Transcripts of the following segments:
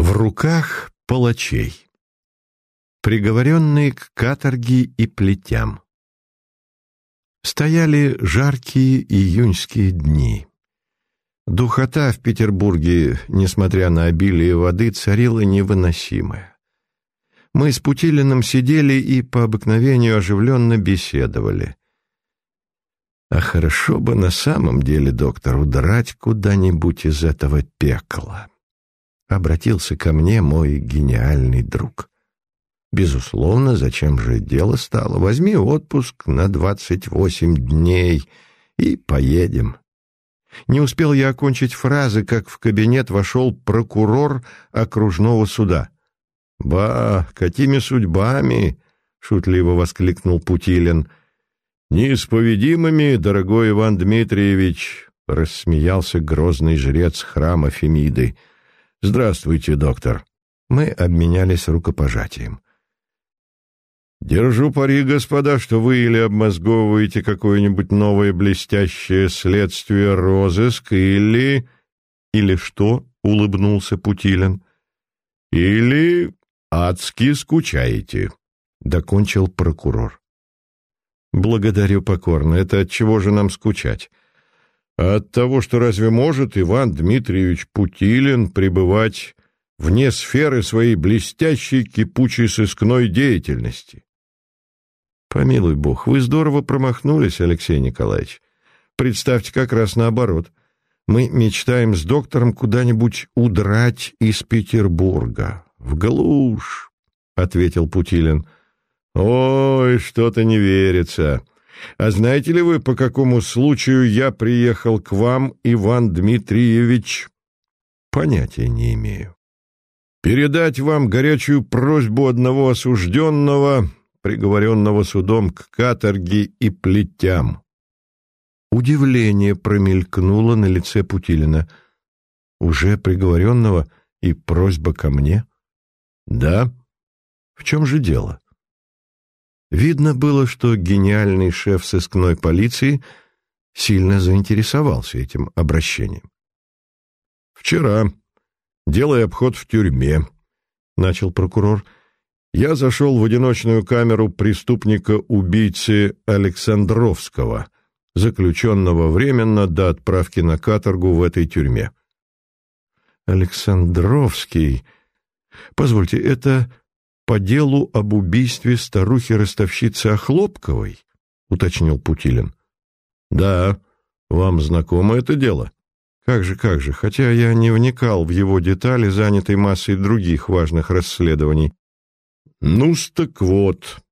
В руках палачей. Приговоренные к каторге и плетям. Стояли жаркие июньские дни. Духота в Петербурге, несмотря на обилие воды, царила невыносимая. Мы с Путилиным сидели и по обыкновению оживленно беседовали. А хорошо бы на самом деле, доктор, удрать куда-нибудь из этого пекла обратился ко мне мой гениальный друг. Безусловно, зачем же дело стало? Возьми отпуск на двадцать восемь дней и поедем. Не успел я окончить фразы, как в кабинет вошел прокурор окружного суда. «Ба, какими судьбами!» — шутливо воскликнул Путилин. «Неисповедимыми, дорогой Иван Дмитриевич!» — рассмеялся грозный жрец храма Фемиды — «Здравствуйте, доктор». Мы обменялись рукопожатием. «Держу пари, господа, что вы или обмозговываете какое-нибудь новое блестящее следствие розыск, или...» «Или что?» — улыбнулся Путилин. «Или адски скучаете», — докончил прокурор. «Благодарю покорно. Это от чего же нам скучать? От того, что разве может Иван Дмитриевич Путилин пребывать вне сферы своей блестящей кипучей сыскной деятельности? Помилуй бог, вы здорово промахнулись, Алексей Николаевич. Представьте, как раз наоборот. Мы мечтаем с доктором куда-нибудь удрать из Петербурга. В глушь, — ответил Путилин. Ой, что-то не верится. А знаете ли вы, по какому случаю я приехал к вам, Иван Дмитриевич? Понятия не имею. Передать вам горячую просьбу одного осужденного, приговоренного судом к каторге и плетям. Удивление промелькнуло на лице Путилина. Уже приговоренного и просьба ко мне? Да. В чем же дело? Видно было, что гениальный шеф сыскной полиции сильно заинтересовался этим обращением. «Вчера, делая обход в тюрьме», — начал прокурор, — «я зашел в одиночную камеру преступника-убийцы Александровского, заключенного временно до отправки на каторгу в этой тюрьме». «Александровский... Позвольте, это по делу об убийстве старухи-ростовщицы Охлопковой?» — уточнил Путилин. «Да, вам знакомо это дело?» «Как же, как же, хотя я не вникал в его детали, занятой массой других важных расследований». «Ну-с, так вот...»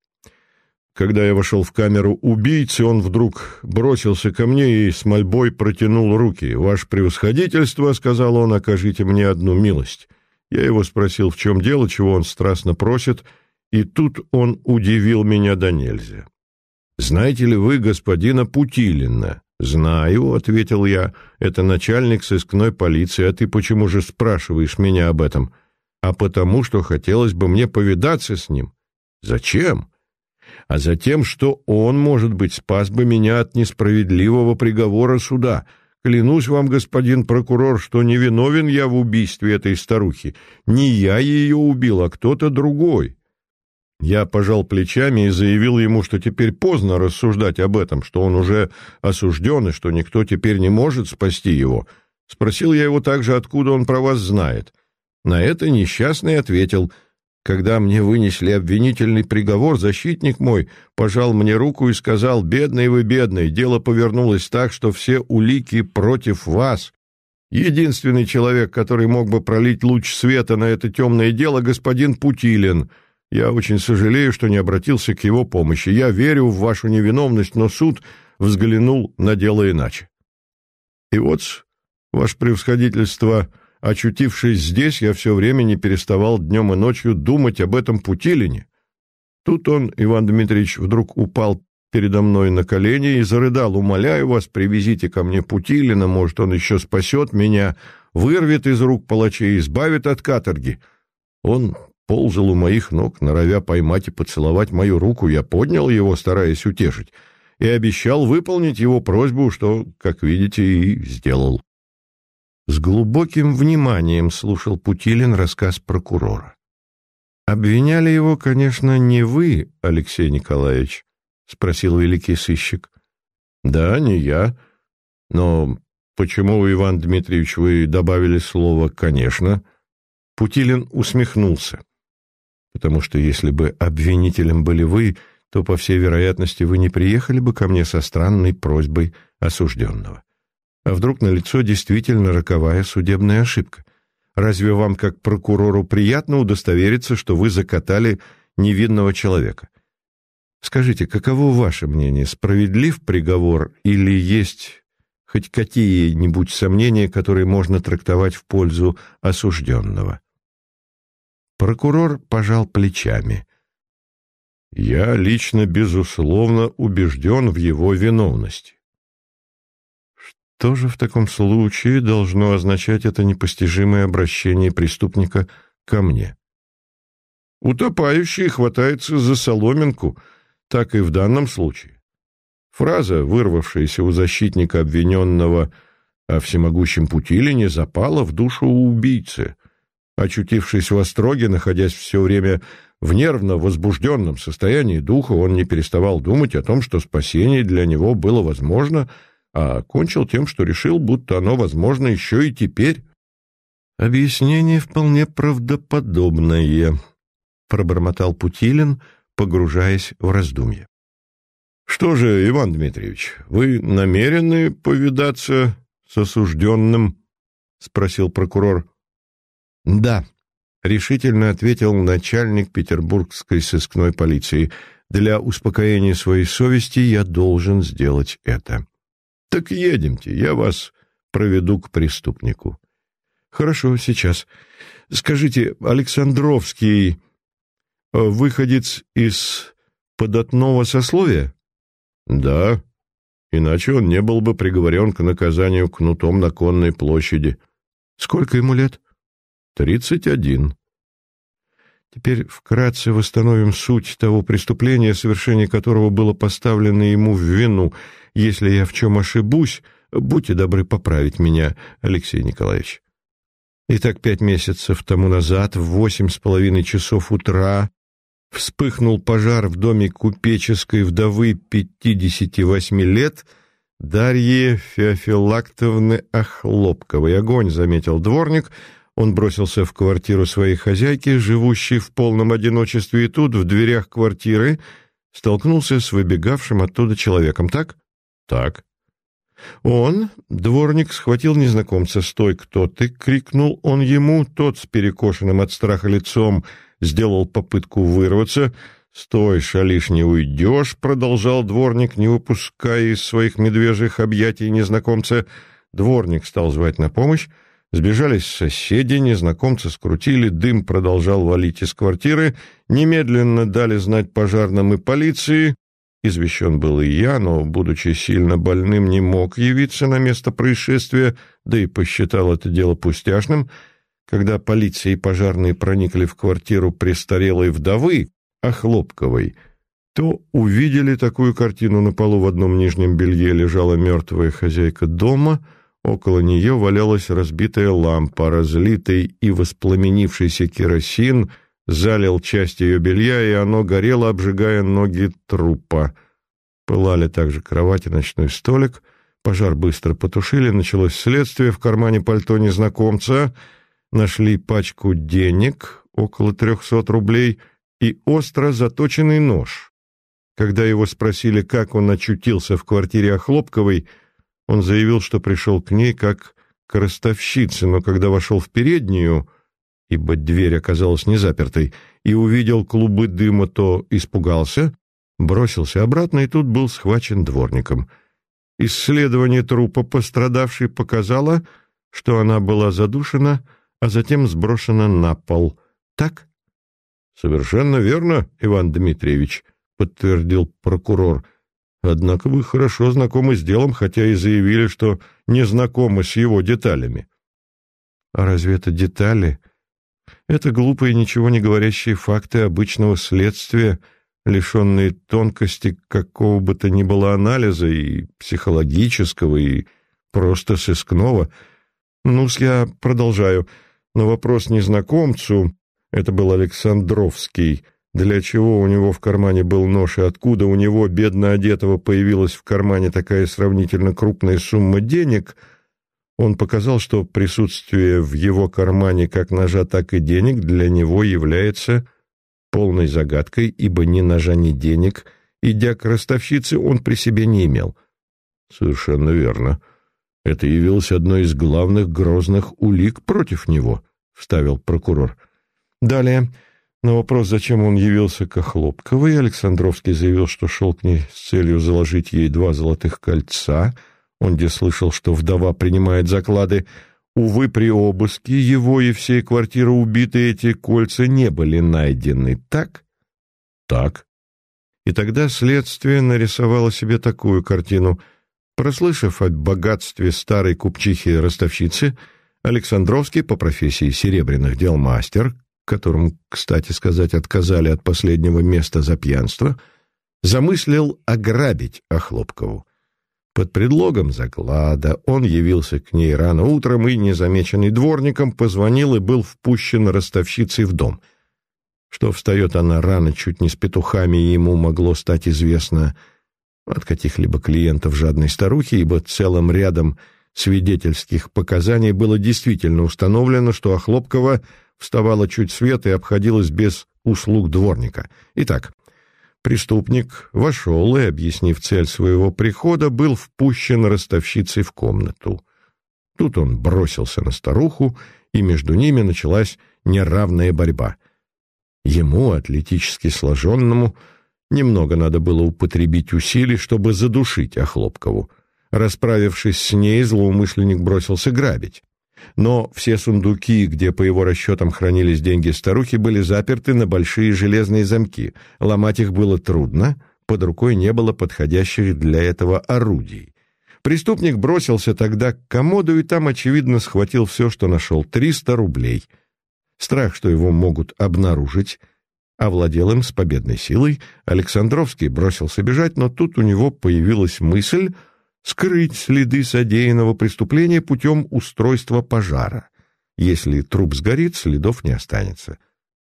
Когда я вошел в камеру убийцы, он вдруг бросился ко мне и с мольбой протянул руки. «Ваше превосходительство», — сказал он, — «окажите мне одну милость». Я его спросил, в чем дело, чего он страстно просит, и тут он удивил меня до нельзя. «Знаете ли вы господина Путилина?» «Знаю», — ответил я, — «это начальник сыскной полиции, а ты почему же спрашиваешь меня об этом?» «А потому, что хотелось бы мне повидаться с ним». «Зачем?» «А затем, что он, может быть, спас бы меня от несправедливого приговора суда». Клянусь вам, господин прокурор, что не виновен я в убийстве этой старухи. Не я ее убил, а кто-то другой. Я пожал плечами и заявил ему, что теперь поздно рассуждать об этом, что он уже осужден и что никто теперь не может спасти его. Спросил я его также, откуда он про вас знает. На это несчастный ответил — когда мне вынесли обвинительный приговор, защитник мой пожал мне руку и сказал, «Бедный вы, бедный, дело повернулось так, что все улики против вас. Единственный человек, который мог бы пролить луч света на это темное дело, господин Путилин. Я очень сожалею, что не обратился к его помощи. Я верю в вашу невиновность, но суд взглянул на дело иначе». И вот, ваше превосходительство, — Очутившись здесь, я все время не переставал днем и ночью думать об этом Путилине. Тут он, Иван Дмитриевич, вдруг упал передо мной на колени и зарыдал. «Умоляю вас, привезите ко мне Путилина, может, он еще спасет меня, вырвет из рук палачей, избавит от каторги». Он ползал у моих ног, норовя поймать и поцеловать мою руку. Я поднял его, стараясь утешить, и обещал выполнить его просьбу, что, как видите, и сделал. С глубоким вниманием слушал Путилин рассказ прокурора. «Обвиняли его, конечно, не вы, Алексей Николаевич», — спросил великий сыщик. «Да, не я. Но почему, Иван Дмитриевич, вы добавили слово «конечно»?» Путилин усмехнулся. «Потому что если бы обвинителем были вы, то, по всей вероятности, вы не приехали бы ко мне со странной просьбой осужденного. А вдруг на лицо действительно роковая судебная ошибка? Разве вам, как прокурору, приятно удостовериться, что вы закатали невинного человека? Скажите, каково ваше мнение, справедлив приговор или есть хоть какие-нибудь сомнения, которые можно трактовать в пользу осужденного? Прокурор пожал плечами. «Я лично, безусловно, убежден в его виновности. Что же в таком случае должно означать это непостижимое обращение преступника ко мне? Утопающий хватается за соломинку, так и в данном случае. Фраза, вырвавшаяся у защитника обвиненного о всемогущем Путилине, запала в душу убийцы. Очутившись в остроге, находясь все время в нервно возбужденном состоянии духа, он не переставал думать о том, что спасение для него было возможно — а кончил тем, что решил, будто оно возможно еще и теперь. «Объяснение вполне правдоподобное», — пробормотал Путилин, погружаясь в раздумье. «Что же, Иван Дмитриевич, вы намерены повидаться с осужденным?» — спросил прокурор. «Да», — решительно ответил начальник петербургской сыскной полиции. «Для успокоения своей совести я должен сделать это». Так едемте, я вас проведу к преступнику. Хорошо, сейчас. Скажите, Александровский э, выходец из податного сословия? Да, иначе он не был бы приговорен к наказанию кнутом на конной площади. Сколько ему лет? Тридцать один. Теперь вкратце восстановим суть того преступления, совершение которого было поставлено ему в вину. Если я в чем ошибусь, будьте добры поправить меня, Алексей Николаевич. Итак, пять месяцев тому назад, в восемь с половиной часов утра, вспыхнул пожар в доме купеческой вдовы 58 лет Дарьи Феофилактовны Охлопковой. Огонь, заметил дворник — он бросился в квартиру своей хозяйки, живущей в полном одиночестве, и тут, в дверях квартиры, столкнулся с выбегавшим оттуда человеком. Так? Так. Он, дворник, схватил незнакомца. «Стой, кто ты?» — крикнул он ему. Тот с перекошенным от страха лицом сделал попытку вырваться. «Стой, шалиш, не уйдешь!» — продолжал дворник, не выпуская из своих медвежьих объятий незнакомца. Дворник стал звать на помощь. Сбежались соседи, незнакомцы скрутили, дым продолжал валить из квартиры, немедленно дали знать пожарным и полиции. Извещен был и я, но, будучи сильно больным, не мог явиться на место происшествия, да и посчитал это дело пустяшным. Когда полиция и пожарные проникли в квартиру престарелой вдовы, Охлопковой, то увидели такую картину. На полу в одном нижнем белье лежала мертвая хозяйка дома — Около нее валялась разбитая лампа, разлитый и воспламенившийся керосин залил часть ее белья, и оно горело, обжигая ноги трупа. Пылали также кровать и ночной столик. Пожар быстро потушили, началось следствие. В кармане пальто незнакомца нашли пачку денег, около трехсот рублей, и остро заточенный нож. Когда его спросили, как он очутился в квартире Охлопковой, он заявил, что пришел к ней как к ростовщице, но когда вошел в переднюю, ибо дверь оказалась не запертой, и увидел клубы дыма, то испугался, бросился обратно и тут был схвачен дворником. Исследование трупа пострадавшей показало, что она была задушена, а затем сброшена на пол. Так? — Совершенно верно, Иван Дмитриевич, — подтвердил прокурор. — Однако вы хорошо знакомы с делом, хотя и заявили, что не знакомы с его деталями. А разве это детали? Это глупые, ничего не говорящие факты обычного следствия, лишенные тонкости какого бы то ни было анализа, и психологического, и просто сыскного. Ну-с, я продолжаю. На вопрос незнакомцу, это был Александровский, для чего у него в кармане был нож и откуда у него, бедно одетого, появилась в кармане такая сравнительно крупная сумма денег, он показал, что присутствие в его кармане как ножа, так и денег для него является полной загадкой, ибо ни ножа, ни денег, идя к ростовщице, он при себе не имел. Совершенно верно. Это явилось одной из главных грозных улик против него, вставил прокурор. Далее, на вопрос, зачем он явился к Охлопковой, Александровский заявил, что шел к ней с целью заложить ей два золотых кольца. Он где слышал, что вдова принимает заклады. Увы, при обыске его и всей квартиры убиты эти кольца не были найдены. Так? Так. И тогда следствие нарисовало себе такую картину. Прослышав о богатстве старой купчихи-ростовщицы, Александровский по профессии серебряных дел мастер, которому, кстати сказать, отказали от последнего места за пьянство, замыслил ограбить Охлопкову. Под предлогом заклада он явился к ней рано утром и, незамеченный дворником, позвонил и был впущен ростовщицей в дом. Что встает она рано, чуть не с петухами, ему могло стать известно от каких-либо клиентов жадной старухи, ибо целым рядом свидетельских показаний было действительно установлено, что Охлопкова вставала чуть свет и обходилась без услуг дворника. Итак, Преступник вошел и, объяснив цель своего прихода, был впущен ростовщицей в комнату. Тут он бросился на старуху, и между ними началась неравная борьба. Ему, атлетически сложенному, немного надо было употребить усилий, чтобы задушить Охлопкову. Расправившись с ней, злоумышленник бросился грабить. Но все сундуки, где, по его расчетам, хранились деньги старухи, были заперты на большие железные замки. Ломать их было трудно, под рукой не было подходящих для этого орудий. Преступник бросился тогда к комоду и там, очевидно, схватил все, что нашел — триста рублей. Страх, что его могут обнаружить, овладел им с победной силой. Александровский бросился бежать, но тут у него появилась мысль — скрыть следы содеянного преступления путем устройства пожара. Если труп сгорит, следов не останется.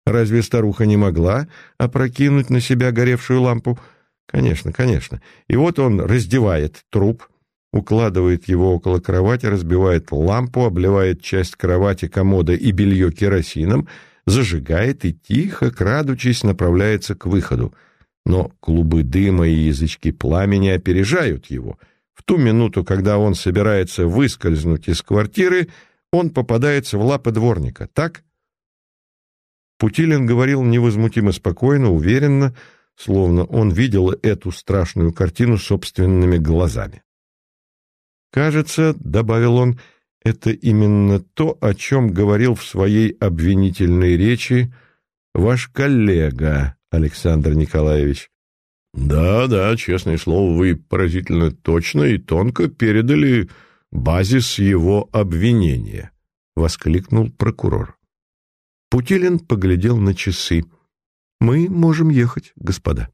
Разве старуха не могла опрокинуть на себя горевшую лампу? Конечно, конечно. И вот он раздевает труп, укладывает его около кровати, разбивает лампу, обливает часть кровати, комода и белье керосином, зажигает и тихо, крадучись, направляется к выходу. Но клубы дыма и язычки пламени опережают его — в ту минуту, когда он собирается выскользнуть из квартиры, он попадается в лапы дворника, так? Путилин говорил невозмутимо спокойно, уверенно, словно он видел эту страшную картину собственными глазами. «Кажется, — добавил он, — это именно то, о чем говорил в своей обвинительной речи ваш коллега Александр Николаевич. Да, да, честное слово, вы поразительно точно и тонко передали базис его обвинения, воскликнул прокурор. Путилин поглядел на часы. Мы можем ехать, господа.